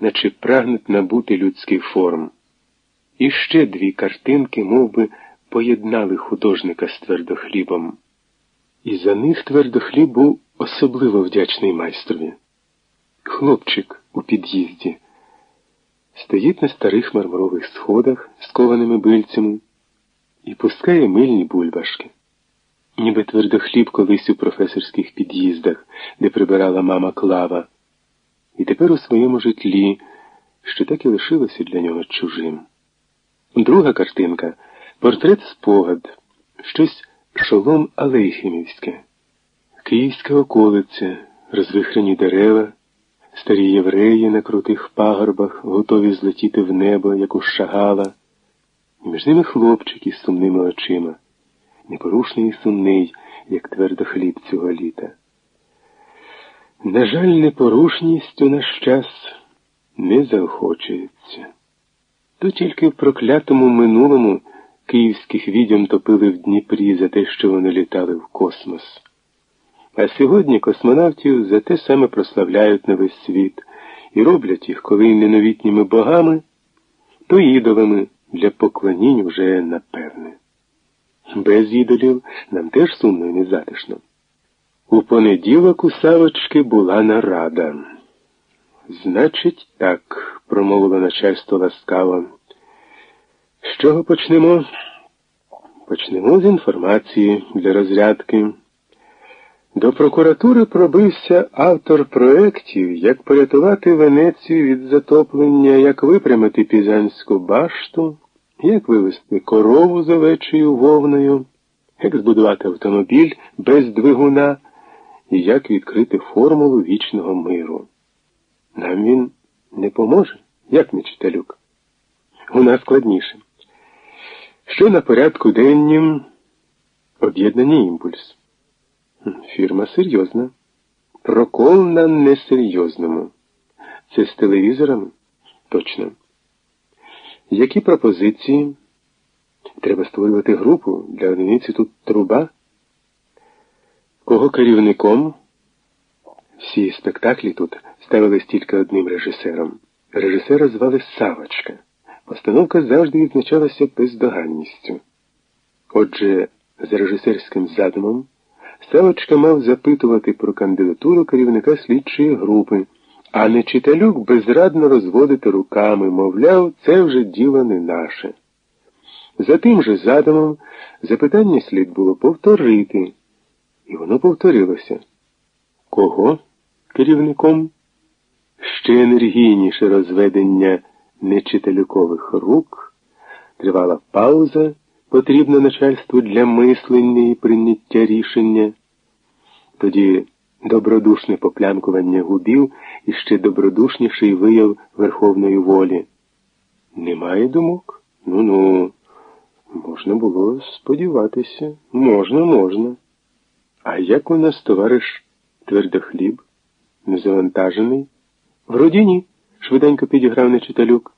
наче прагнуть набути людський форм. І ще дві картинки мов би, поєднали художника з твердохлібом. І за них твердохліб був особливо вдячний майстрові. Хлопчик у під'їзді стоїть на старих мармурових сходах з кованими бильцями і пускає мильні бульбашки. Ніби твердохліб колись у професорських під'їздах, де прибирала мама Клава, і тепер у своєму житлі, що так і лишилося для нього чужим. Друга картинка. Портрет спогад, щось шолом Алейхімівське, київська околиця, розвихрені дерева, старі євреї на крутих пагорбах, готові злетіти в небо, як у шагала, і між ними хлопчик із сумними очима, непорушний і сумний, як твердо хліб цього літа. На жаль, непорушність у наш час не заохочується. То тільки в проклятому минулому київських відьом топили в Дніпрі за те, що вони літали в космос. А сьогодні космонавтів за те саме прославляють на весь світ і роблять їх коли не новітніми богами, то ідолами для поклонінь вже напевне. Без ідолів нам теж сумно і незатишно. У понеділок у Савочки була нарада. Значить, так, промовило начальство ласкаво. З чого почнемо? Почнемо з інформації для розрядки. До прокуратури пробився автор проєктів, як порятувати Венецію від затоплення, як випрямити Пізанську башту, як вивезти корову з овечою вовною, як збудувати автомобіль без двигуна і як відкрити формулу вічного миру. Нам він не поможе, як не читалюк. У нас складніше. Що на порядку деннім об'єднання імпульс. Фірма серйозна. Прокол на несерйозному. Це з телевізором? Точно. Які пропозиції? Треба створювати групу для одиниці тут труба. Кого керівником? Всі спектаклі тут ставились тільки одним режисером. Режисера звали Савочка. Постановка завжди відзначалася бездоганністю. Отже, за режисерським задумом Савочка мав запитувати про кандидатуру керівника слідчої групи, а не читалюк безрадно розводити руками, мовляв, це вже діло не наше. За тим же задумом запитання слід було повторити, і воно повторилося. Кого керівником? Ще енергійніше розведення нечиталюкових рук, тривала пауза, потрібна начальству для мислення і прийняття рішення. Тоді добродушне поплямкування губів і ще добродушніший вияв верховної волі. Немає думок? Ну ну, можна було сподіватися. Можна, можна. А як у нас товариш твердохліб, незавантажений? Вроді ні швиденько підіграв нечиталюк.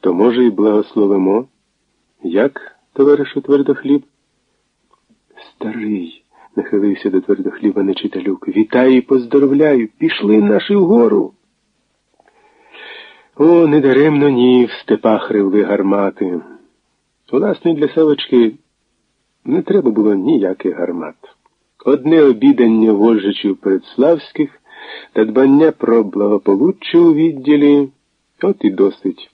То, може, і благословимо. Як, товаришу твердохліб? Старий, нахилився до твердохліба нечиталюк. Вітаю і поздоровляю. Пішли наші вгору. О, недаремно ні, в степах ревли гармати. Власне, для Савочки не треба було ніяких гармат. Одне обідання вольжичів передславських та дбання про благополуччя у відділі от і досить.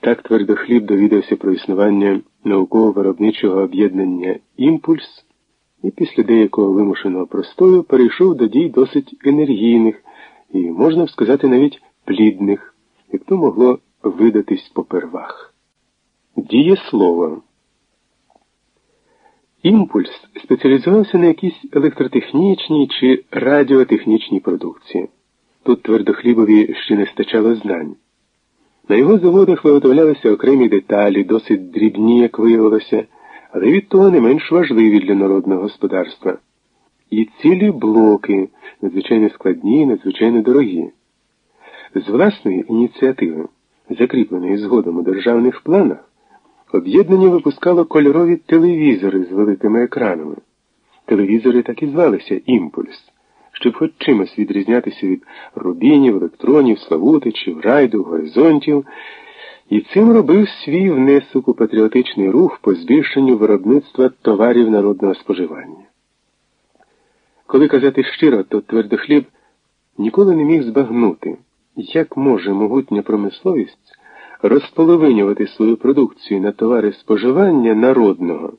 Так твердохліб довідався про існування науково-виробничого об'єднання імпульс і після деякого вимушеного простою перейшов до дій досить енергійних і, можна б сказати, навіть плідних, як то могло видатись попервах. Дієслово. Імпульс спеціалізувався на якійсь електротехнічній чи радіотехнічній продукції. Тут твердохлібові ще не стачало знань. На його заводах виготовлялися окремі деталі, досить дрібні, як виявилося, але від того не менш важливі для народного господарства. І цілі блоки, надзвичайно складні і надзвичайно дорогі. З власної ініціативи, закріпленої згодом у державних планах, Об'єднання випускало кольорові телевізори з великими екранами. Телевізори так і звалися Імпульс, щоб хоч чимось відрізнятися від рубінів, електронів, славутичів, райду, горизонтів, і цим робив свій внесок у патріотичний рух по збільшенню виробництва товарів народного споживання. Коли казати щиро, то твердохліб ніколи не міг збагнути, як може могутня промисловість розполовинювати свою продукцію на товари споживання народного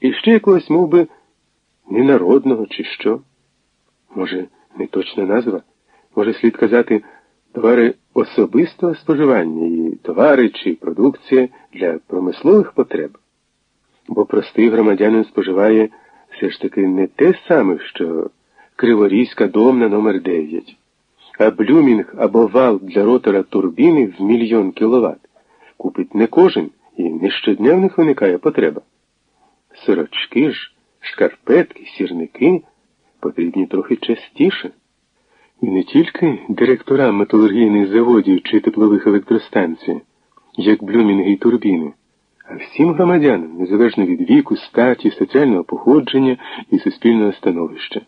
і ще якогось мов би, ненародного, чи що. Може, не точна назва? Може, слід казати товари особистого споживання і товари чи продукція для промислових потреб. Бо простий громадянин споживає все ж таки не те саме, що Криворізька домна номер 9 а блюмінг або вал для ротора турбіни в мільйон кіловат купить не кожен і не щодня в них виникає потреба. Сорочки ж, шкарпетки, сірники потрібні трохи частіше. І не тільки директорам металургійних заводів чи теплових електростанцій, як блюмінги й турбіни, а всім громадянам, незалежно від віку, статі, соціального походження і суспільного становища.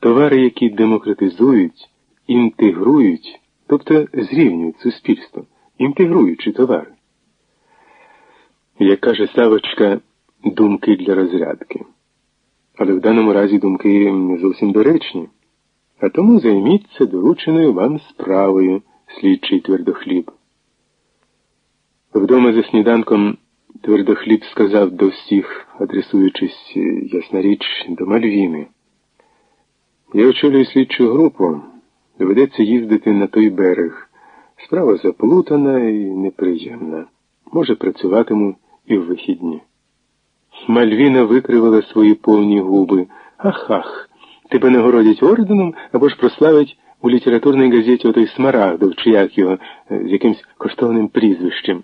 Товари, які демократизують, інтегрують, тобто зрівнюють суспільство, інтегруючи товари. Як каже Савочка, думки для розрядки. Але в даному разі думки не зовсім доречні. А тому займіться дорученою вам справою, слідчий твердохліб. Вдома за сніданком твердохліб сказав до всіх, адресуючись, ясна річ, до Мальвіни. Я очолюю слідчу групу, доведеться їздити на той берег. Справа заплутана і неприємна. Може, працюватиму і в вихідні. Мальвіна викривила свої повні губи. Ах ах, тебе нагородять орденом або ж прославить у літературній газеті отой Смарагдов, чи як його, з якимсь коштовним прізвищем.